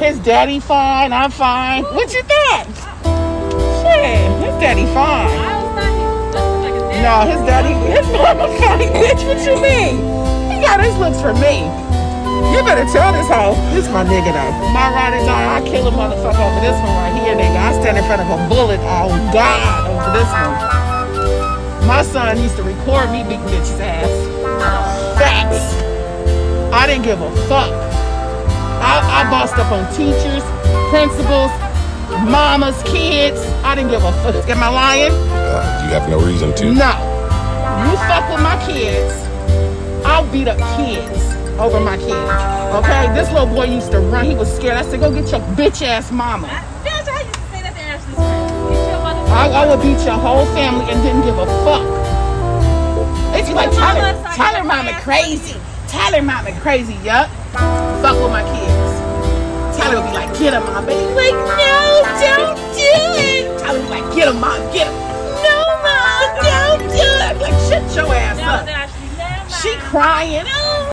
His daddy fine, I'm fine. What you thought? Shit, his daddy fine. I was not even like a dad. No, his daddy, his mama fine, bitch. What you mean? He got his looks for me. You better tell this hoe. This my nigga though. My ride or die, I kill a motherfucker over this one right here, nigga. I stand in front of a bullet, oh God, over this one. My son used to record me beating bitch's ass. Oh, Facts. I didn't give a fuck. I bossed up on teachers, principals, mamas, kids. I didn't give a fuck. Am I lying? Uh, you have no reason to. No. You fuck with my kids, I'll beat up kids over my kids. Okay? This little boy used to run. He was scared. I said, go get your bitch ass mama. I used to say that to Ashley's friends. Get your motherfucker. I, I would beat your whole family and didn't give a fuck. They be like, Your mama Tyler, Tyler mama ass. crazy. Tyler mama crazy. Yup. Fuck with get him, mom. But he's like, no, don't do it. Would be like, get him, mom. Get him. No, mom, don't do it. Be like, shut your ass up. was Ashley. Never mind. She crying. Oh